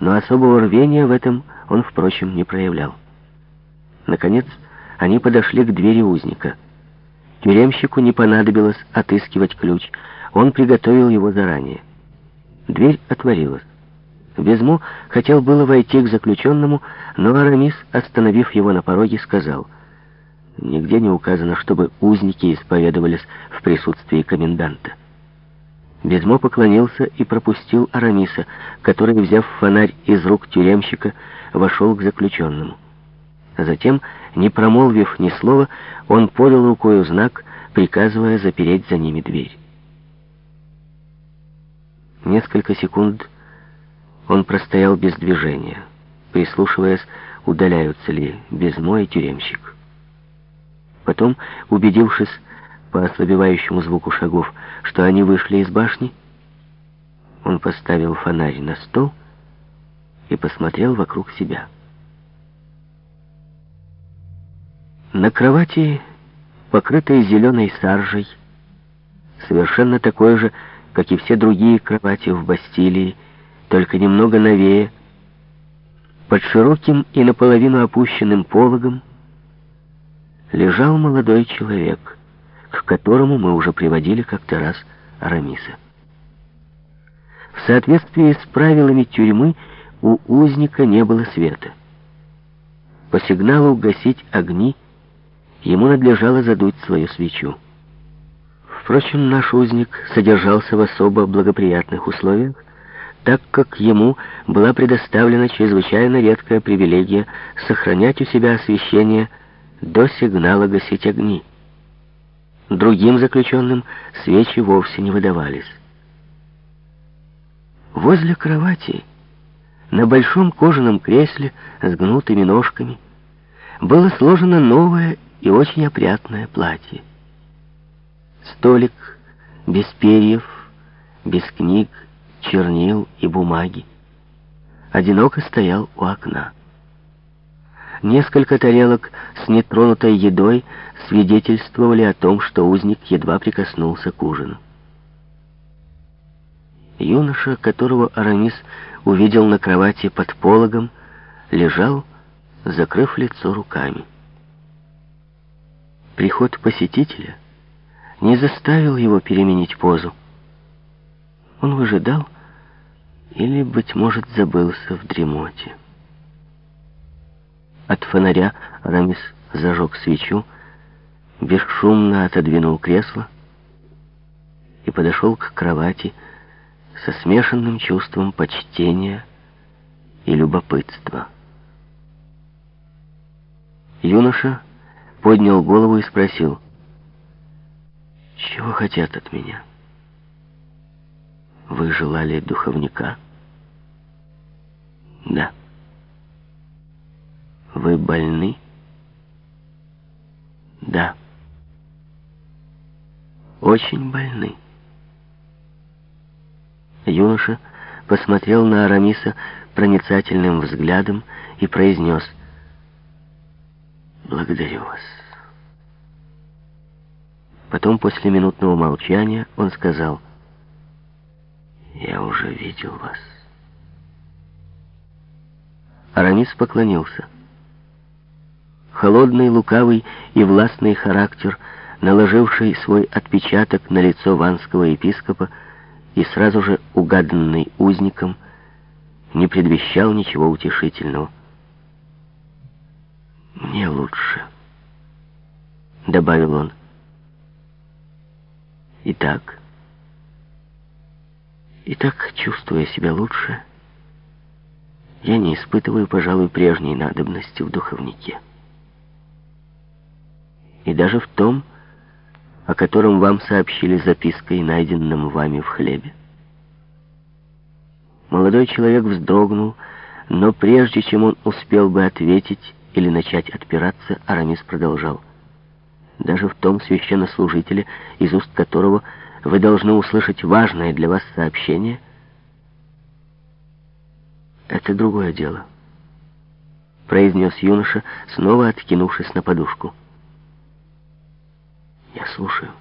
но особого рвения в этом он, впрочем, не проявлял. Наконец, они подошли к двери узника. Тюремщику не понадобилось отыскивать ключ, он приготовил его заранее. Дверь отворилась. Безмо хотел было войти к заключенному, но Арамис, остановив его на пороге, сказал, «Нигде не указано, чтобы узники исповедовались в присутствии коменданта». Безмо поклонился и пропустил Арамиса, который, взяв фонарь из рук тюремщика, вошел к заключенному. Затем, не промолвив ни слова, он подал рукою знак, приказывая запереть за ними дверь. Несколько секунд он простоял без движения, прислушиваясь, удаляются ли Безмо и тюремщик. Потом, убедившись по ослабевающему звуку шагов, что они вышли из башни, он поставил фонарь на стол и посмотрел вокруг себя. На кровати, покрытой зеленой саржей, совершенно такой же, как и все другие кровати в Бастилии, только немного новее, под широким и наполовину опущенным пологом, лежал молодой человек, к которому мы уже приводили как-то раз Арамиса. В соответствии с правилами тюрьмы у узника не было света. По сигналу гасить огни ему надлежало задуть свою свечу. Впрочем, наш узник содержался в особо благоприятных условиях, так как ему была предоставлена чрезвычайно редкая привилегия сохранять у себя освещение до сигнала гасить огни. Другим заключенным свечи вовсе не выдавались. Возле кровати, на большом кожаном кресле с гнутыми ножками, было сложено новое и очень опрятное платье. Столик без перьев, без книг, чернил и бумаги. Одиноко стоял у окна. Несколько тарелок с нетронутой едой свидетельствовали о том, что узник едва прикоснулся к ужину. Юноша, которого Арамис увидел на кровати под пологом, лежал, закрыв лицо руками. Приход посетителя не заставил его переменить позу. Он выжидал или, быть может, забылся в дремоте. От фонаря Арамис зажег свечу, бесшумно отодвинул кресло и подошел к кровати со смешанным чувством почтения и любопытства. Юноша поднял голову и спросил, «Чего хотят от меня? Вы желали духовника?» «Да». «Вы больны?» «Да». «Очень больны». Юноша посмотрел на Арамиса проницательным взглядом и произнес «Благодарю вас». Потом, после минутного молчания, он сказал, «Я уже видел вас». Арамис поклонился. Холодный, лукавый и властный характер, наложивший свой отпечаток на лицо ванского епископа и сразу же угаданный узником, не предвещал ничего утешительного. «Мне лучше», — добавил он. Итак, и так, чувствуя себя лучше, я не испытываю, пожалуй, прежней надобности в духовнике. И даже в том, о котором вам сообщили запиской, найденном вами в хлебе. Молодой человек вздрогнул, но прежде чем он успел бы ответить или начать отпираться, Арамис продолжал даже в том священнослужителе, из уст которого вы должны услышать важное для вас сообщение, это другое дело, произнес юноша, снова откинувшись на подушку. Слушаю.